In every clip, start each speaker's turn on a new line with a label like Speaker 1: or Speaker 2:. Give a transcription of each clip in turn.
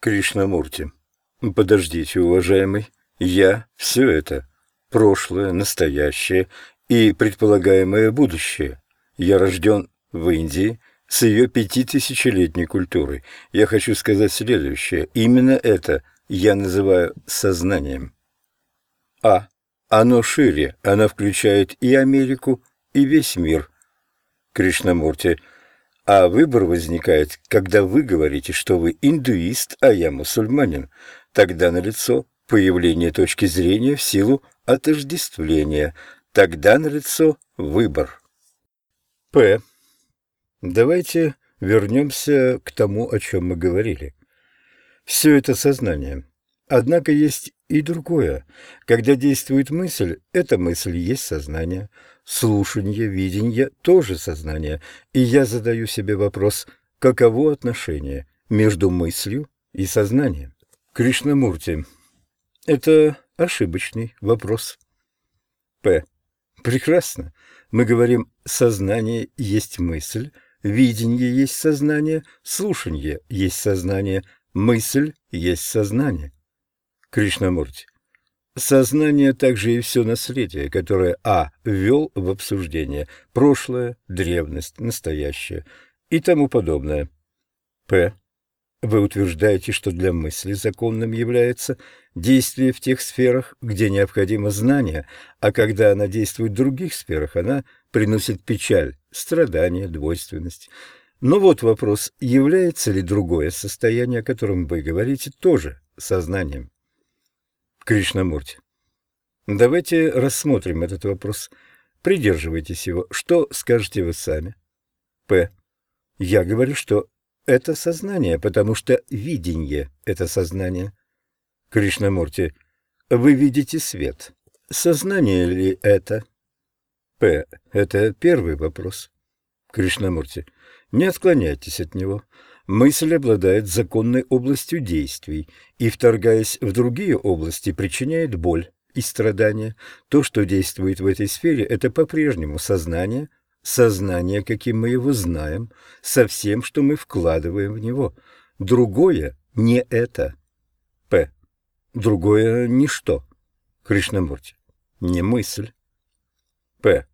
Speaker 1: Кришнамурти. Подождите, уважаемый. Я — все это. Прошлое, настоящее и предполагаемое будущее. Я рожден в Индии с ее пятитысячелетней культурой. Я хочу сказать следующее. Именно это я называю сознанием. А. Оно шире. Оно включает и Америку, и весь мир. Кришнамурти. А выбор возникает, когда вы говорите, что вы индуист, а я мусульманин. Тогда налицо появление точки зрения в силу отождествления. Тогда налицо выбор. П. Давайте вернемся к тому, о чем мы говорили. Все это сознание. Однако есть и другое. Когда действует мысль, эта мысль есть сознание. Слушание, видение – тоже сознание. И я задаю себе вопрос, каково отношение между мыслью и сознанием? Кришнамурти. Это ошибочный вопрос. П. Прекрасно. Мы говорим «сознание есть мысль», «видение есть сознание», «слушание есть сознание», «мысль есть сознание». Кришнамурти. Сознание также и все наследие, которое А. ввел в обсуждение, прошлое, древность, настоящее и тому подобное. П. Вы утверждаете, что для мысли законным является действие в тех сферах, где необходимо знание, а когда она действует в других сферах, она приносит печаль, страдания, двойственность. Но вот вопрос, является ли другое состояние, о котором вы говорите, тоже сознанием? Кришнамурти. Давайте рассмотрим этот вопрос. Придерживайтесь его. Что скажете вы сами? П. Я говорю, что это сознание, потому что видение — это сознание. Кришнамурти. Вы видите свет. Сознание ли это? П. Это первый вопрос. Кришнамурти. Не отклоняйтесь от него. Мысль обладает законной областью действий и, вторгаясь в другие области, причиняет боль и страдания. То, что действует в этой сфере, это по-прежнему сознание, сознание, каким мы его знаем, со всем, что мы вкладываем в него. Другое не это. П. Другое ничто. Кришнамурти. Не мысль. П.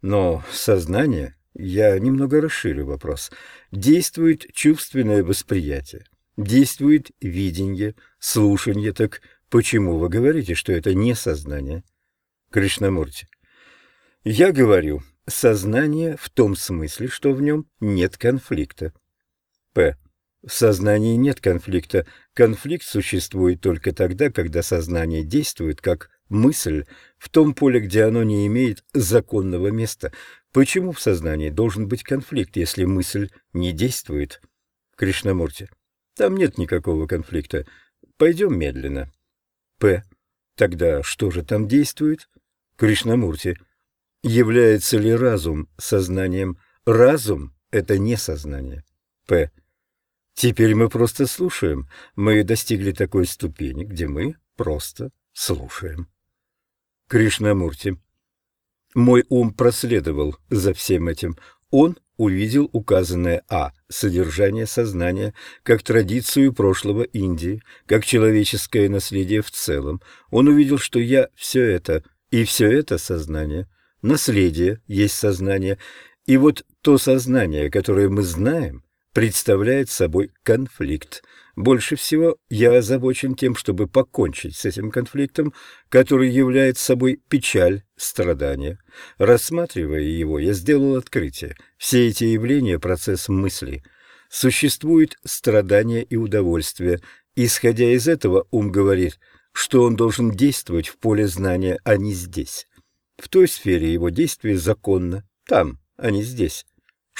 Speaker 1: Но сознание я немного расширю вопрос. Действует чувственное восприятие, действует видение, слушание. Так почему вы говорите, что это не сознание? Кришнамурти. Я говорю, сознание в том смысле, что в нем нет конфликта. П. В сознании нет конфликта. Конфликт существует только тогда, когда сознание действует как мысль в том поле, где оно не имеет законного места. Почему в сознании должен быть конфликт, если мысль не действует? Кришнамурти. Там нет никакого конфликта. Пойдем медленно. П. Тогда что же там действует? Кришнамурти. Является ли разум сознанием? Разум — это не сознание. П. Теперь мы просто слушаем. Мы достигли такой ступени, где мы просто слушаем. Кришнамурти. Мой ум проследовал за всем этим. Он увидел указанное А – содержание сознания, как традицию прошлого Индии, как человеческое наследие в целом. Он увидел, что я – все это, и все это сознание. Наследие есть сознание. И вот то сознание, которое мы знаем, представляет собой конфликт. Больше всего я озабочен тем, чтобы покончить с этим конфликтом, который является собой печаль, страдание. Рассматривая его, я сделал открытие. Все эти явления – процесс мысли. Существует страдание и удовольствие. Исходя из этого, ум говорит, что он должен действовать в поле знания, а не здесь. В той сфере его действие законно, там, а не здесь.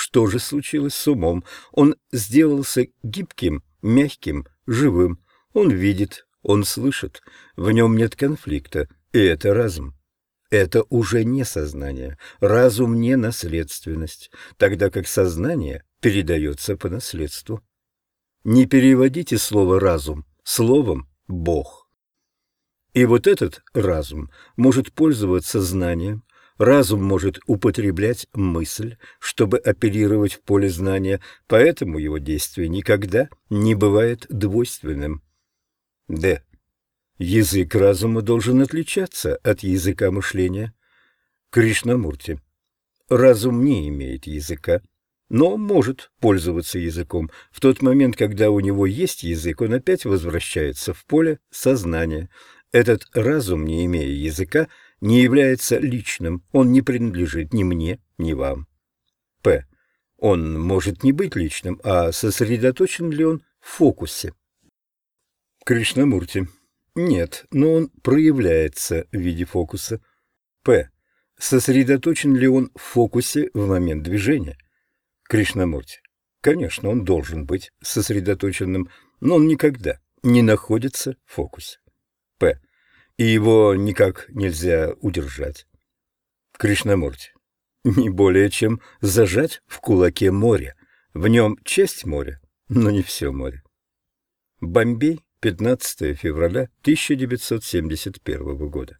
Speaker 1: Что же случилось с умом? Он сделался гибким, мягким, живым. Он видит, он слышит. В нем нет конфликта, и это разум. Это уже не сознание. Разум не наследственность, тогда как сознание передается по наследству. Не переводите слово «разум» словом «бог». И вот этот разум может пользоваться знанием, Разум может употреблять мысль, чтобы оперировать в поле знания, поэтому его действие никогда не бывает двойственным. Д. Язык разума должен отличаться от языка мышления. Кришнамурти. Разум не имеет языка, но может пользоваться языком. В тот момент, когда у него есть язык, он опять возвращается в поле сознания. Этот разум, не имея языка, не является личным, он не принадлежит ни мне, ни вам. П. Он может не быть личным, а сосредоточен ли он в фокусе? Кришнамурти. Нет, но он проявляется в виде фокуса. П. Сосредоточен ли он в фокусе в момент движения? Кришнамурти. Конечно, он должен быть сосредоточенным, но он никогда не находится в фокусе. И его никак нельзя удержать. Кришнамурти. Не более чем зажать в кулаке море. В нем часть моря, но не все море. Бомбей, 15 февраля 1971 года.